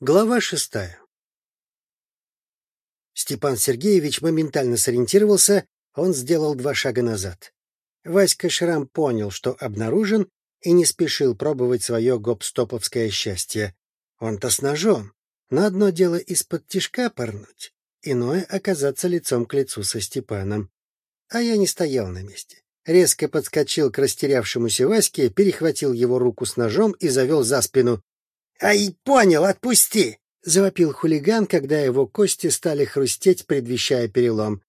Глава шестая Степан Сергеевич моментально сориентировался, он сделал два шага назад. Васька Шрам понял, что обнаружен, и не спешил пробовать свое гопстоповское счастье. Он-то с ножом. Но одно дело из-под тишка порнуть, иное — оказаться лицом к лицу со Степаном. А я не стоял на месте. Резко подскочил к растерявшемуся Ваське, перехватил его руку с ножом и завел за спину. «Ай, понял, отпусти!» — завопил хулиган, когда его кости стали хрустеть, предвещая перелом.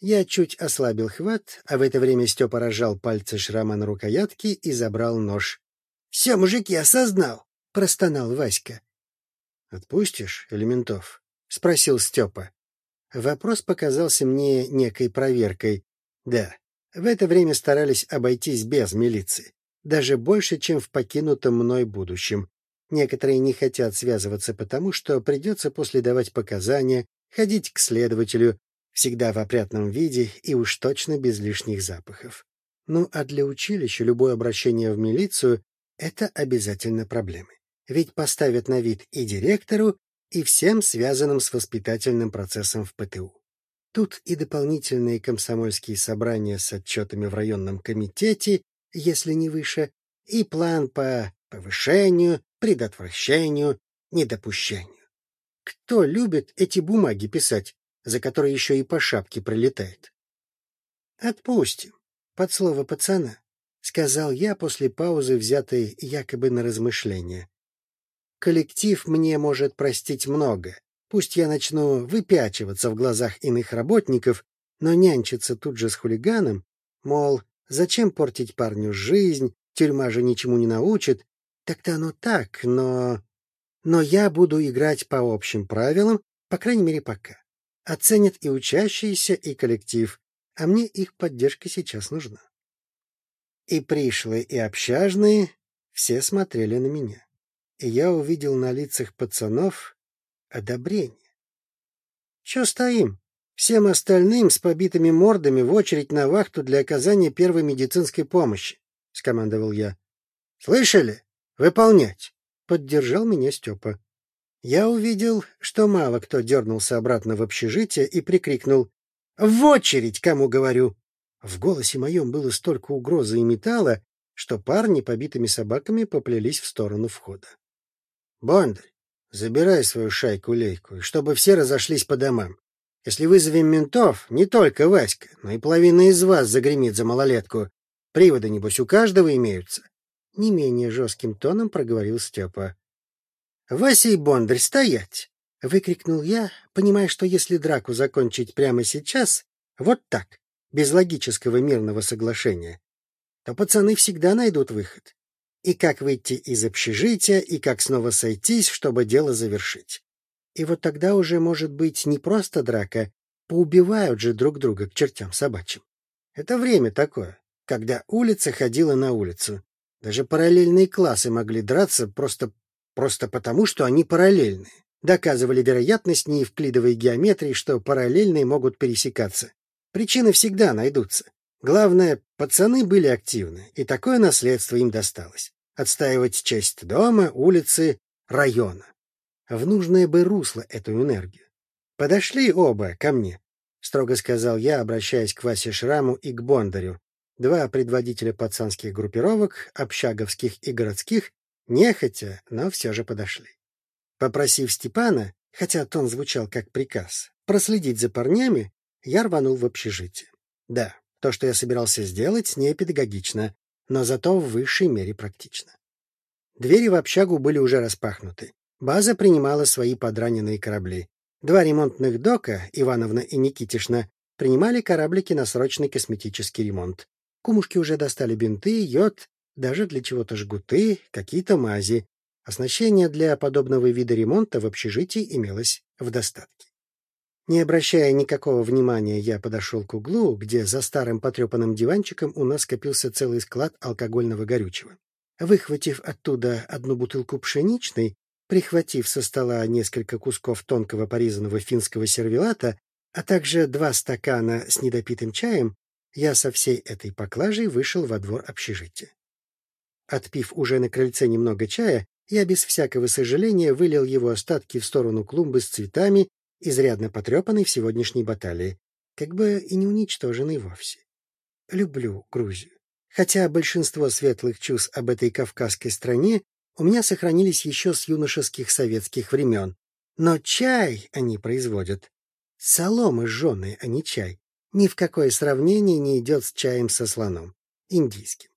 Я чуть ослабил хват, а в это время Степа рожал пальцы шрама на рукоятке и забрал нож. — Все, мужики, осознал! — простонал Васька. — Отпустишь, Элементов? — спросил Степа. Вопрос показался мне некой проверкой. Да, в это время старались обойтись без милиции. Даже больше, чем в покинутом мной будущем. Некоторые не хотят связываться потому, что придется после давать показания, ходить к следователю, всегда в опрятном виде и уж точно без лишних запахов. Ну а для училища любое обращение в милицию — это обязательно проблемы. Ведь поставят на вид и директору, и всем связанным с воспитательным процессом в ПТУ. Тут и дополнительные комсомольские собрания с отчетами в районном комитете, если не выше, и план по повышению, предотвращению, недопущению. Кто любит эти бумаги писать, за которые еще и по шапке пролетает? Отпустим, под слово пацана, сказал я после паузы, взятой якобы на размышление. Коллектив мне может простить много. Пусть я начну выпячиваться в глазах иных работников, но нянчиться тут же с хулиганом, мол, зачем портить парню жизнь, тюрьма же ничему не научит, так-то оно так, но... Но я буду играть по общим правилам, по крайней мере, пока. Оценят и учащиеся, и коллектив, а мне их поддержка сейчас нужна. И пришлые, и общажные все смотрели на меня. И я увидел на лицах пацанов одобрение. — Че стоим? Всем остальным с побитыми мордами в очередь на вахту для оказания первой медицинской помощи, — скомандовал я. — Слышали? Выполнять! — поддержал меня Степа. Я увидел, что мало кто дернулся обратно в общежитие и прикрикнул «В очередь, кому говорю!» В голосе моем было столько угрозы и металла, что парни побитыми собаками поплелись в сторону входа. — Бондарь, забирай свою шайку-лейку, чтобы все разошлись по домам. Если вызовем ментов, не только Васька, но и половина из вас загремит за малолетку. Приводы, небось, у каждого имеются не менее жестким тоном проговорил Степа. — Вася и Бондарь, стоять! — выкрикнул я, понимая, что если драку закончить прямо сейчас, вот так, без логического мирного соглашения, то пацаны всегда найдут выход. И как выйти из общежития, и как снова сойтись, чтобы дело завершить. И вот тогда уже может быть не просто драка, поубивают же друг друга к чертям собачьим. Это время такое, когда улица ходила на улицу, даже параллельные классы могли драться просто, просто потому, что они параллельные. Доказывали вероятность неевклидовой геометрии, что параллельные могут пересекаться. Причины всегда найдутся. Главное, пацаны были активны, и такое наследство им досталось. Отстаивать честь дома, улицы, района. В нужное бы русло эту энергию. «Подошли оба ко мне», — строго сказал я, обращаясь к Васе Шраму и к Бондарю, Два предводителя пацанских группировок, общаговских и городских, нехотя, но все же подошли. Попросив Степана, хотя тон звучал как приказ, проследить за парнями, я рванул в общежитие. Да, то, что я собирался сделать, не педагогично, но зато в высшей мере практично. Двери в общагу были уже распахнуты. База принимала свои подраненные корабли. Два ремонтных дока, Ивановна и Никитишна, принимали кораблики на срочный косметический ремонт. Кумушки уже достали бинты, йод, даже для чего-то жгуты, какие-то мази. Оснащение для подобного вида ремонта в общежитии имелось в достатке. Не обращая никакого внимания, я подошел к углу, где за старым потрепанным диванчиком у нас скопился целый склад алкогольного горючего. Выхватив оттуда одну бутылку пшеничной, прихватив со стола несколько кусков тонкого порезанного финского сервелата, а также два стакана с недопитым чаем, я со всей этой поклажей вышел во двор общежития. Отпив уже на крыльце немного чая, Я без всякого сожаления вылил его остатки в сторону клумбы с цветами, изрядно потрепанной в сегодняшней баталии, как бы и не уничтоженной вовсе. Люблю Грузию. Хотя большинство светлых чувств об этой кавказской стране у меня сохранились еще с юношеских советских времен. Но чай они производят. Солома жженая, а не чай. Ни в какое сравнение не идет с чаем со слоном. Индийским.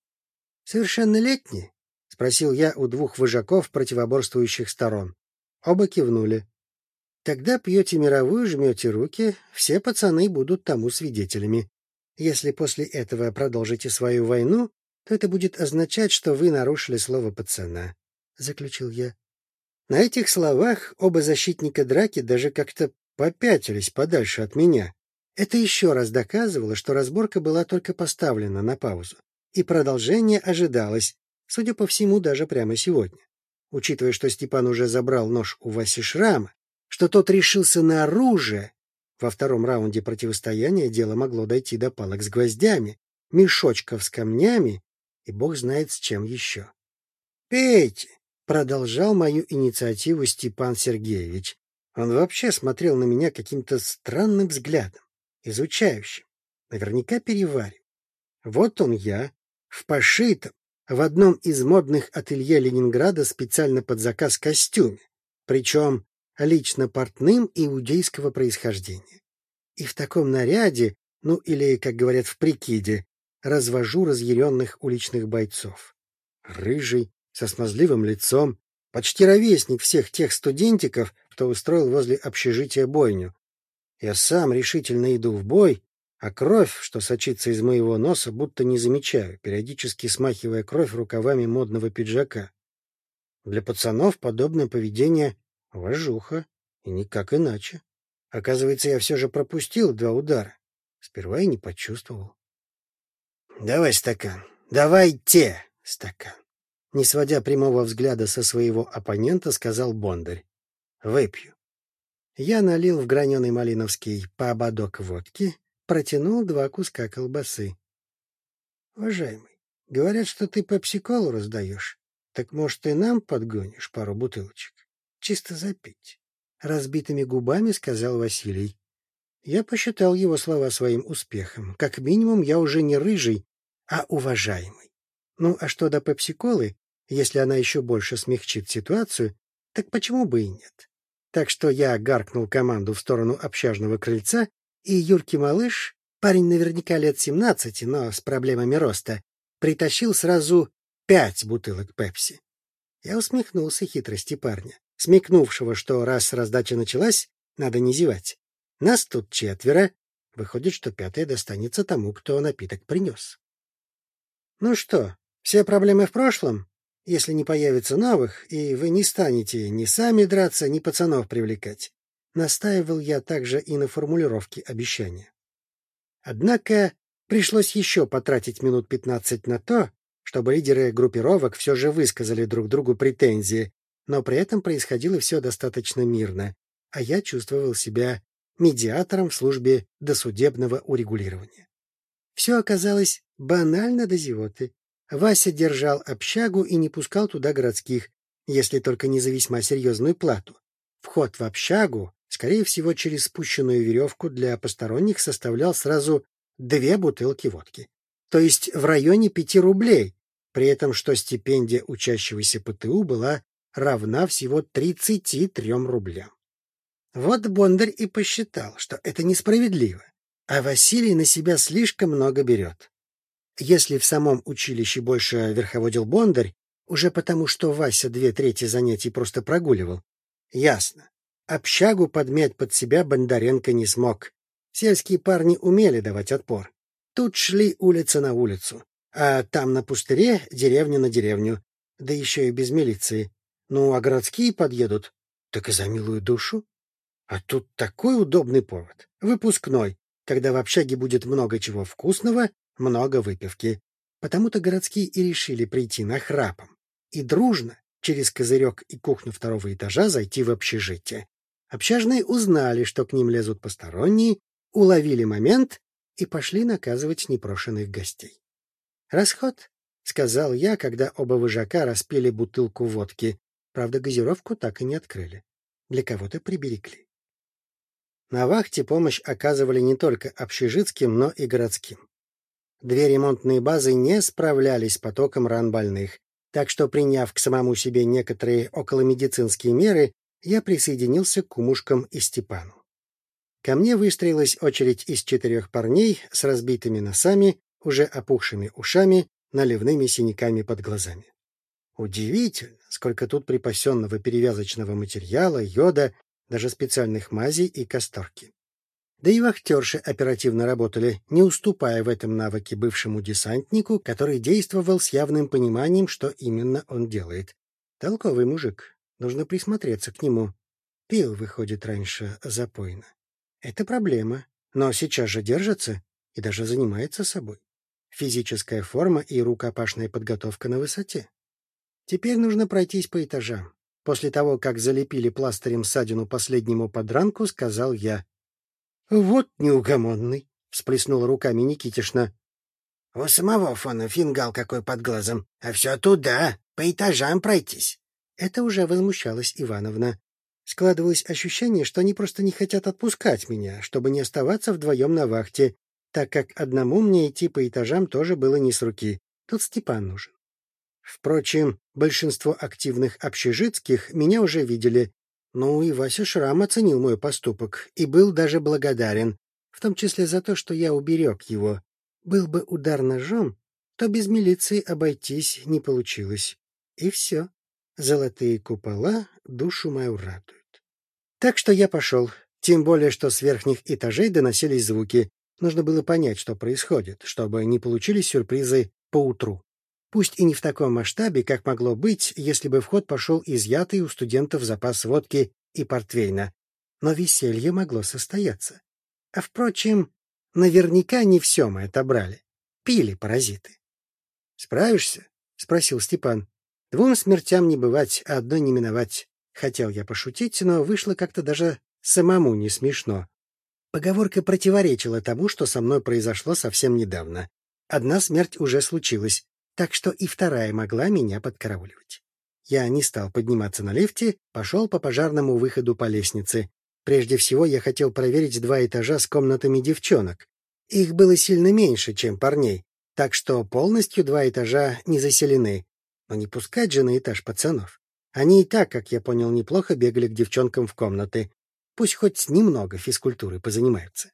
Совершеннолетние? — спросил я у двух вожаков противоборствующих сторон. Оба кивнули. Тогда пьете мировую, жмете руки, все пацаны будут тому свидетелями. Если после этого продолжите свою войну, то это будет означать, что вы нарушили слово пацана, — заключил я. На этих словах оба защитника драки даже как-то попятились подальше от меня. Это еще раз доказывало, что разборка была только поставлена на паузу, и продолжение ожидалось, судя по всему, даже прямо сегодня. Учитывая, что Степан уже забрал нож у Васи Шрама, что тот решился на оружие, во втором раунде противостояния дело могло дойти до палок с гвоздями, мешочков с камнями и бог знает с чем еще. «Пейте!» — продолжал мою инициативу Степан Сергеевич. Он вообще смотрел на меня каким-то странным взглядом, изучающим, наверняка переварив. Вот он я, в пошитом, в одном из модных ателье Ленинграда специально под заказ костюме, причем лично портным иудейского происхождения. И в таком наряде, ну или, как говорят в прикиде, развожу разъяренных уличных бойцов. Рыжий, со смазливым лицом, почти ровесник всех тех студентиков, кто устроил возле общежития бойню. Я сам решительно иду в бой, а кровь, что сочится из моего носа, будто не замечаю, периодически смахивая кровь рукавами модного пиджака. Для пацанов подобное поведение Вожуха. И никак иначе. Оказывается, я все же пропустил два удара. Сперва и не почувствовал. — Давай стакан. Давайте стакан. Не сводя прямого взгляда со своего оппонента, сказал Бондарь. — Выпью. Я налил в граненый малиновский по водки, протянул два куска колбасы. — Уважаемый, говорят, что ты пепси-колу раздаешь. Так, может, и нам подгонишь пару бутылочек? чисто запить. Разбитыми губами сказал Василий. Я посчитал его слова своим успехом. Как минимум, я уже не рыжий, а уважаемый. Ну, а что до пепси-колы, если она еще больше смягчит ситуацию, так почему бы и нет? Так что я гаркнул команду в сторону общажного крыльца, и Юрки малыш, парень наверняка лет семнадцати, но с проблемами роста, притащил сразу пять бутылок пепси. Я усмехнулся хитрости парня смекнувшего, что раз раздача началась, надо не зевать. Нас тут четверо. Выходит, что пятое достанется тому, кто напиток принес. Ну что, все проблемы в прошлом? Если не появится новых, и вы не станете ни сами драться, ни пацанов привлекать. Настаивал я также и на формулировке обещания. Однако пришлось еще потратить минут пятнадцать на то, чтобы лидеры группировок все же высказали друг другу претензии, но при этом происходило все достаточно мирно, а я чувствовал себя медиатором в службе досудебного урегулирования. Все оказалось банально до зевоты. Вася держал общагу и не пускал туда городских, если только не за весьма серьезную плату. Вход в общагу, скорее всего, через спущенную веревку для посторонних составлял сразу две бутылки водки. То есть в районе пяти рублей, при этом что стипендия учащегося ПТУ была равна всего 33 рублям. Вот Бондарь и посчитал, что это несправедливо, а Василий на себя слишком много берет. Если в самом училище больше верховодил Бондарь, уже потому что Вася две трети занятий просто прогуливал, ясно. Общагу подмять под себя Бондаренко не смог. Сельские парни умели давать отпор. Тут шли улица на улицу, а там на пустыре деревня на деревню, да еще и без милиции. Ну, а городские подъедут, так и за милую душу. А тут такой удобный повод. Выпускной, когда в общаге будет много чего вкусного, много выпивки. Потому-то городские и решили прийти на храпом и дружно через козырек и кухню второго этажа зайти в общежитие. Общажные узнали, что к ним лезут посторонние, уловили момент и пошли наказывать непрошенных гостей. «Расход», — сказал я, когда оба выжака распили бутылку водки. Правда, газировку так и не открыли. Для кого-то приберегли. На вахте помощь оказывали не только общежитским, но и городским. Две ремонтные базы не справлялись с потоком ран больных, так что, приняв к самому себе некоторые околомедицинские меры, я присоединился к кумушкам и Степану. Ко мне выстроилась очередь из четырех парней с разбитыми носами, уже опухшими ушами, наливными синяками под глазами. Удивительно, сколько тут припасенного перевязочного материала, йода, даже специальных мазей и касторки. Да и вахтерши оперативно работали, не уступая в этом навыке бывшему десантнику, который действовал с явным пониманием, что именно он делает. Толковый мужик, нужно присмотреться к нему. Пил, выходит, раньше запойно. Это проблема, но сейчас же держится и даже занимается собой. Физическая форма и рукопашная подготовка на высоте. Теперь нужно пройтись по этажам. После того, как залепили пластырем ссадину последнему подранку, сказал я. — Вот неугомонный, — всплеснула руками Никитишна. — У самого фона фингал какой под глазом, а все туда, по этажам пройтись. Это уже возмущалась Ивановна. Складывалось ощущение, что они просто не хотят отпускать меня, чтобы не оставаться вдвоем на вахте, так как одному мне идти по этажам тоже было не с руки. Тут Степан нужен. Впрочем, большинство активных общежитских меня уже видели, ну и Вася Шрам оценил мой поступок и был даже благодарен, в том числе за то, что я уберег его. Был бы удар ножом, то без милиции обойтись не получилось. И все. Золотые купола душу мою радуют. Так что я пошел, тем более, что с верхних этажей доносились звуки. Нужно было понять, что происходит, чтобы не получились сюрпризы поутру. Пусть и не в таком масштабе, как могло быть, если бы в ход пошел изъятый у студентов запас водки и портвейна. Но веселье могло состояться. А, впрочем, наверняка не все мы отобрали. Пили паразиты. — Справишься? — спросил Степан. — Двум смертям не бывать, а одной не миновать. Хотел я пошутить, но вышло как-то даже самому не смешно. Поговорка противоречила тому, что со мной произошло совсем недавно. Одна смерть уже случилась, так что и вторая могла меня подкарауливать. Я не стал подниматься на лифте, пошел по пожарному выходу по лестнице. Прежде всего я хотел проверить два этажа с комнатами девчонок. Их было сильно меньше, чем парней, так что полностью два этажа не заселены. Но не пускать же на этаж пацанов. Они и так, как я понял, неплохо бегали к девчонкам в комнаты. Пусть хоть немного физкультуры позанимаются.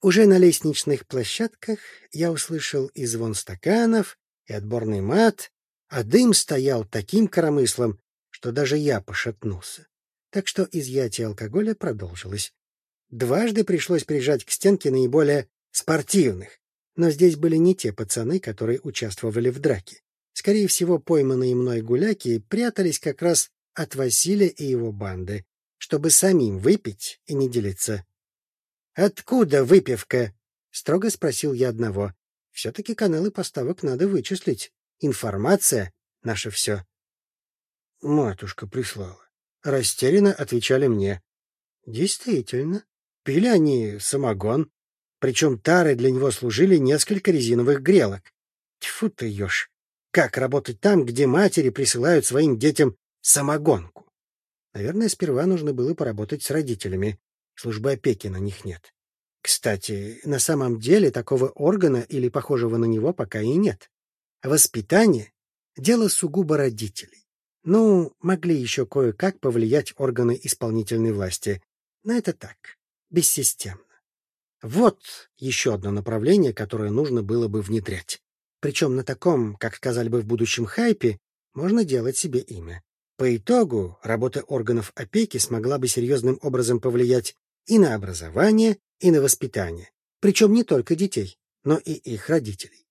Уже на лестничных площадках я услышал и звон стаканов, и отборный мат, а дым стоял таким коромыслом, что даже я пошатнулся. Так что изъятие алкоголя продолжилось. Дважды пришлось прижать к стенке наиболее спортивных, но здесь были не те пацаны, которые участвовали в драке. Скорее всего, пойманные мной гуляки прятались как раз от Василия и его банды, чтобы самим выпить и не делиться. «Откуда выпивка?» — строго спросил я одного. Все-таки каналы поставок надо вычислить. Информация — наше все. Матушка прислала. Растерянно отвечали мне. Действительно, пили они самогон. Причем тары для него служили несколько резиновых грелок. Тьфу ты, ешь! Как работать там, где матери присылают своим детям самогонку? Наверное, сперва нужно было поработать с родителями. Службы опеки на них нет. Кстати, на самом деле такого органа или похожего на него пока и нет. Воспитание — дело сугубо родителей. Ну, могли еще кое-как повлиять органы исполнительной власти. Но это так, бессистемно. Вот еще одно направление, которое нужно было бы внедрять. Причем на таком, как сказали бы в будущем хайпе, можно делать себе имя. По итогу работа органов опеки смогла бы серьезным образом повлиять и на образование, и на воспитание, причем не только детей, но и их родителей.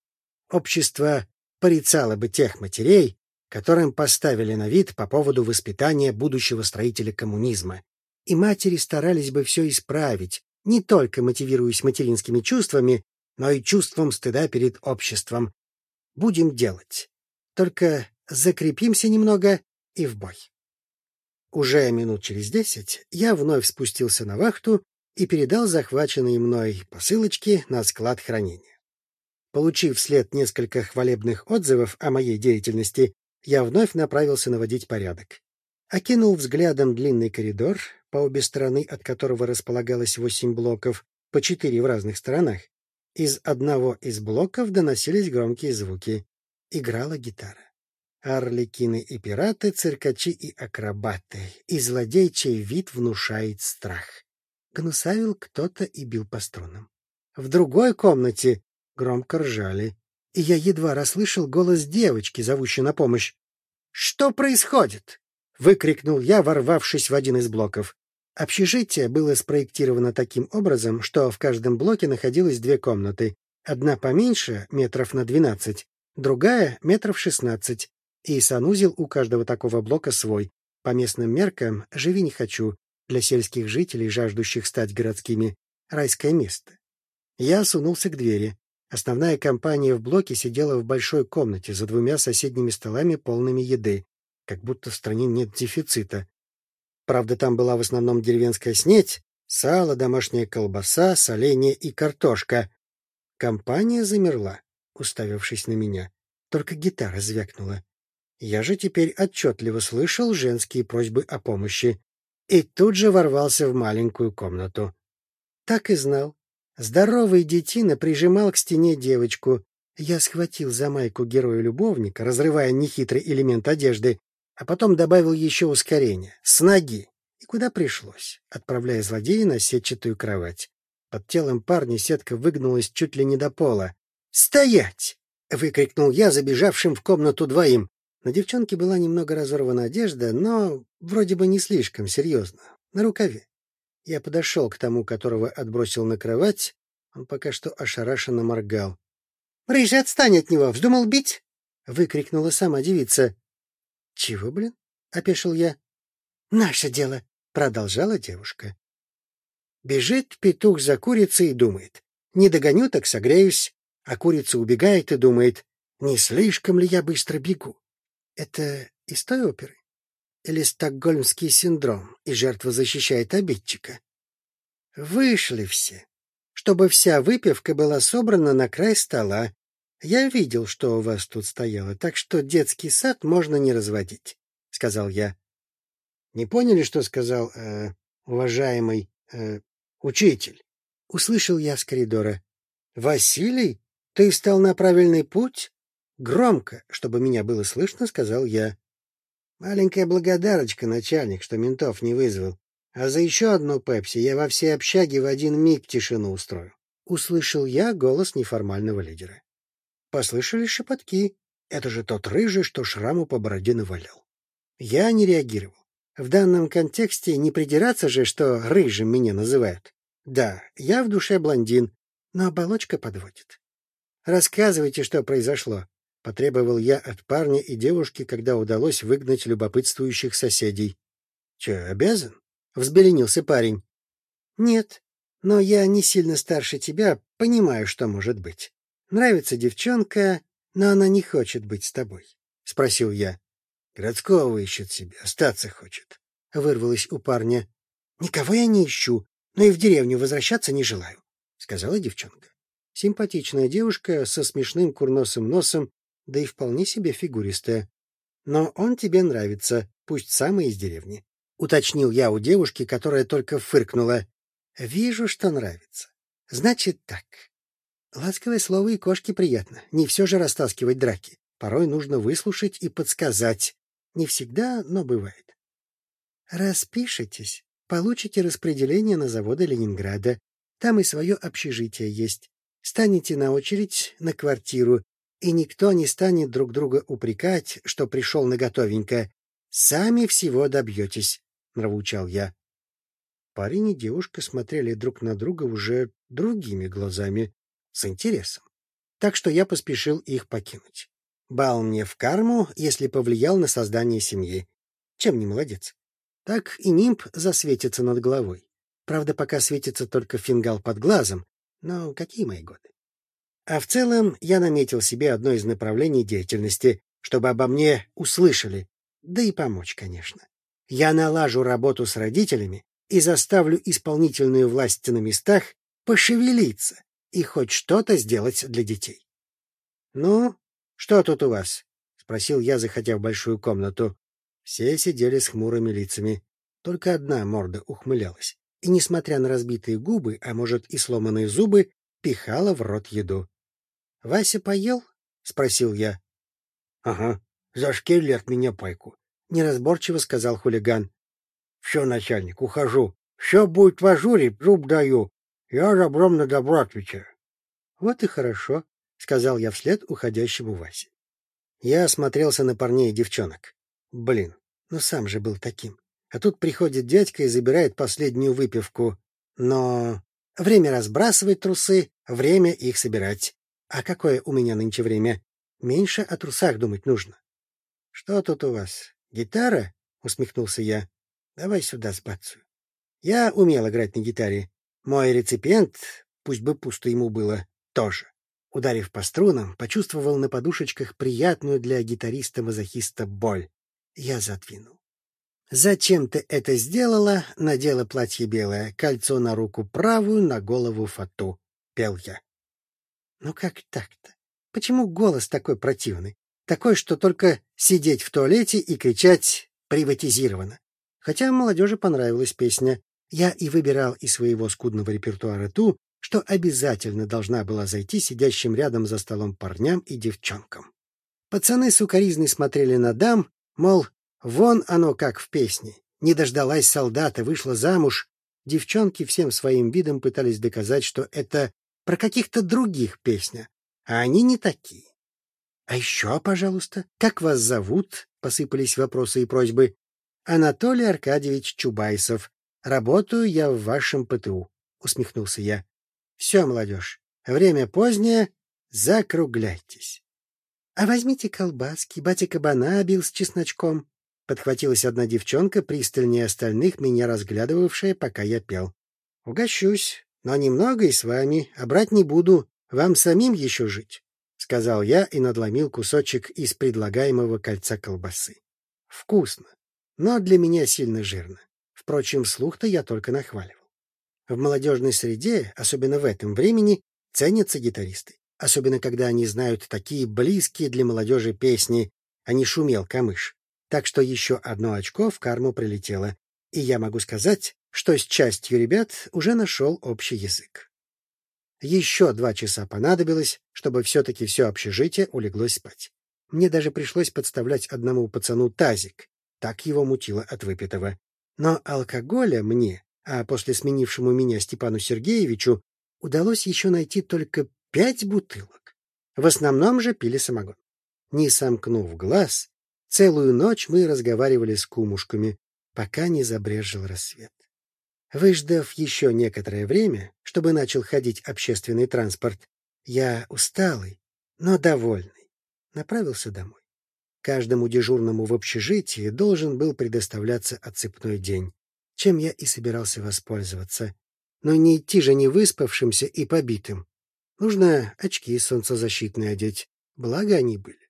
Общество порицало бы тех матерей, которым поставили на вид по поводу воспитания будущего строителя коммунизма, и матери старались бы все исправить, не только мотивируясь материнскими чувствами, но и чувством стыда перед обществом. Будем делать. Только закрепимся немного и в бой. Уже минут через десять я вновь спустился на вахту и передал захваченные мной посылочки на склад хранения. Получив вслед несколько хвалебных отзывов о моей деятельности, я вновь направился наводить порядок. окинул взглядом длинный коридор, по обе стороны от которого располагалось восемь блоков, по четыре в разных сторонах. Из одного из блоков доносились громкие звуки. Играла гитара. Орликины и пираты, циркачи и акробаты. И злодей, чей вид внушает страх. Гнусавил кто-то и бил по струнам. В другой комнате громко ржали, и я едва расслышал голос девочки, зовущей на помощь. «Что происходит?» — выкрикнул я, ворвавшись в один из блоков. Общежитие было спроектировано таким образом, что в каждом блоке находилось две комнаты. Одна поменьше, метров на двенадцать, другая — метров шестнадцать. И санузел у каждого такого блока свой. По местным меркам «живи не хочу», для сельских жителей, жаждущих стать городскими, райское место. Я сунулся к двери. Основная компания в блоке сидела в большой комнате за двумя соседними столами, полными еды, как будто в стране нет дефицита. Правда, там была в основном деревенская снеть, сало, домашняя колбаса, соленье и картошка. Компания замерла, уставившись на меня. Только гитара звякнула. Я же теперь отчетливо слышал женские просьбы о помощи. И тут же ворвался в маленькую комнату. Так и знал. Здоровый детина прижимал к стене девочку. Я схватил за майку героя-любовника, разрывая нехитрый элемент одежды, а потом добавил еще ускорение, с ноги. И куда пришлось, отправляя злодея на сетчатую кровать. Под телом парня сетка выгнулась чуть ли не до пола. «Стоять!» — выкрикнул я забежавшим в комнату двоим. На девчонке была немного разорвана одежда, но вроде бы не слишком серьезно, на рукаве. Я подошел к тому, которого отбросил на кровать. Он пока что ошарашенно моргал. — Рыжий, отстань от него! Вздумал бить? — выкрикнула сама девица. Чего, блин? опешил я. Наше дело, продолжала девушка. Бежит петух за курицей и думает: не догоню, так согреюсь. А курица убегает и думает: не слишком ли я быстро бегу? Это из той оперы? Или стокгольмский синдром, и жертва защищает обидчика? Вышли все, чтобы вся выпивка была собрана на край стола, я видел, что у вас тут стояло, так что детский сад можно не разводить, — сказал я. — Не поняли, что сказал э, уважаемый э, учитель? — услышал я с коридора. — Василий, ты стал на правильный путь? Громко, чтобы меня было слышно, сказал я. Маленькая благодарочка, начальник, что ментов не вызвал. А за еще одну пепси я во всей общаге в один миг тишину устрою. Услышал я голос неформального лидера. Послышались шепотки. Это же тот рыжий, что шраму по бороде навалял. Я не реагировал. В данном контексте не придираться же, что рыжим меня называют. Да, я в душе блондин, но оболочка подводит. Рассказывайте, что произошло. Потребовал я от парня и девушки, когда удалось выгнать любопытствующих соседей. — Че, обязан? — взбеленился парень. — Нет, но я не сильно старше тебя, понимаю, что может быть. Нравится девчонка, но она не хочет быть с тобой, — спросил я. — Городского ищет себе, остаться хочет, — вырвалось у парня. — Никого я не ищу, но и в деревню возвращаться не желаю, — сказала девчонка. Симпатичная девушка со смешным курносым носом, да и вполне себе фигуристая. Но он тебе нравится, пусть самый из деревни. Уточнил я у девушки, которая только фыркнула. Вижу, что нравится. Значит так. Ласковое слово и кошке приятно. Не все же растаскивать драки. Порой нужно выслушать и подсказать. Не всегда, но бывает. Распишитесь, получите распределение на заводы Ленинграда. Там и свое общежитие есть. Станете на очередь на квартиру, и никто не станет друг друга упрекать, что пришел на готовенькое. Сами всего добьетесь, — нравоучал я. Парень и девушка смотрели друг на друга уже другими глазами с интересом. Так что я поспешил их покинуть. Бал мне в карму, если повлиял на создание семьи. Чем не молодец? Так и нимб засветится над головой. Правда, пока светится только фингал под глазом, но какие мои годы? А в целом я наметил себе одно из направлений деятельности, чтобы обо мне услышали, да и помочь, конечно. Я налажу работу с родителями и заставлю исполнительную власть на местах пошевелиться, и хоть что-то сделать для детей. — Ну, что тут у вас? — спросил я, заходя в большую комнату. — Все сидели с хмурыми лицами. Только одна морда ухмылялась. И, несмотря на разбитые губы, а может и сломанные зубы, пихала в рот еду. — Вася поел? — спросил я. — Ага, зашкерили от меня пайку, — неразборчиво сказал хулиган. — Все, начальник, ухожу. Все будет в ажуре, зуб даю. Я добром на добро отвечаю. — Вот и хорошо, — сказал я вслед уходящему Васе. Я осмотрелся на парней и девчонок. Блин, ну сам же был таким. А тут приходит дядька и забирает последнюю выпивку. Но время разбрасывать трусы, время их собирать. А какое у меня нынче время? Меньше о трусах думать нужно. — Что тут у вас? Гитара? — усмехнулся я. — Давай сюда с бацию. Я умел играть на гитаре. Мой реципиент, пусть бы пусто ему было, тоже. Ударив по струнам, почувствовал на подушечках приятную для гитариста-мазохиста боль. Я задвинул. «Зачем ты это сделала?» — надела платье белое, кольцо на руку правую, на голову фату. Пел я. «Ну как так-то? Почему голос такой противный? Такой, что только сидеть в туалете и кричать «приватизировано». Хотя молодежи понравилась песня. Я и выбирал из своего скудного репертуара ту, что обязательно должна была зайти сидящим рядом за столом парням и девчонкам. Пацаны сукоризной смотрели на дам, мол, вон оно как в песне. Не дождалась солдата, вышла замуж. Девчонки всем своим видом пытались доказать, что это про каких-то других песня, а они не такие. — А еще, пожалуйста, как вас зовут? — посыпались вопросы и просьбы. — Анатолий Аркадьевич Чубайсов. Работаю я в вашем ПТУ, — усмехнулся я. Все, молодежь, время позднее, закругляйтесь. — А возьмите колбаски, батя кабана бил с чесночком. Подхватилась одна девчонка, пристальнее остальных, меня разглядывавшая, пока я пел. — Угощусь, но немного и с вами, а брать не буду, вам самим еще жить, — сказал я и надломил кусочек из предлагаемого кольца колбасы. Вкусно, но для меня сильно жирно. Впрочем, слух-то я только нахваливал. В молодежной среде, особенно в этом времени, ценятся гитаристы. Особенно, когда они знают такие близкие для молодежи песни, а не шумел камыш. Так что еще одно очко в карму прилетело. И я могу сказать, что с частью ребят уже нашел общий язык. Еще два часа понадобилось, чтобы все-таки все общежитие улеглось спать. Мне даже пришлось подставлять одному пацану тазик. Так его мутило от выпитого. Но алкоголя мне а после сменившему меня Степану Сергеевичу удалось еще найти только пять бутылок. В основном же пили самогон. Не сомкнув глаз, целую ночь мы разговаривали с кумушками, пока не забрежил рассвет. Выждав еще некоторое время, чтобы начал ходить общественный транспорт, я усталый, но довольный, направился домой. Каждому дежурному в общежитии должен был предоставляться отцепной день чем я и собирался воспользоваться. Но не идти же не выспавшимся и побитым. Нужно очки солнцезащитные одеть, благо они были.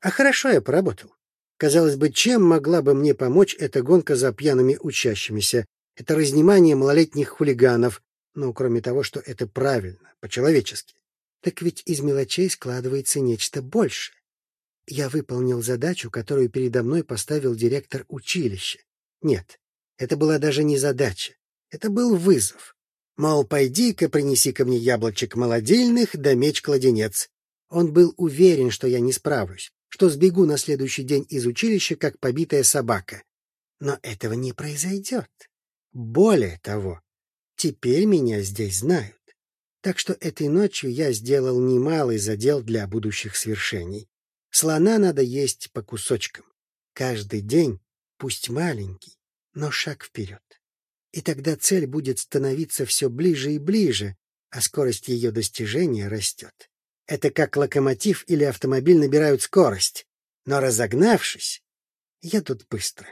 А хорошо я поработал. Казалось бы, чем могла бы мне помочь эта гонка за пьяными учащимися, это разнимание малолетних хулиганов, ну, кроме того, что это правильно, по-человечески. Так ведь из мелочей складывается нечто большее. Я выполнил задачу, которую передо мной поставил директор училища. Нет, это была даже не задача. Это был вызов. Мол, пойди-ка, принеси-ка мне яблочек молодильных да меч-кладенец. Он был уверен, что я не справлюсь, что сбегу на следующий день из училища, как побитая собака. Но этого не произойдет. Более того, теперь меня здесь знают. Так что этой ночью я сделал немалый задел для будущих свершений. Слона надо есть по кусочкам. Каждый день, пусть маленький, но шаг вперед. И тогда цель будет становиться все ближе и ближе, а скорость ее достижения растет. Это как локомотив или автомобиль набирают скорость, но разогнавшись, едут быстро.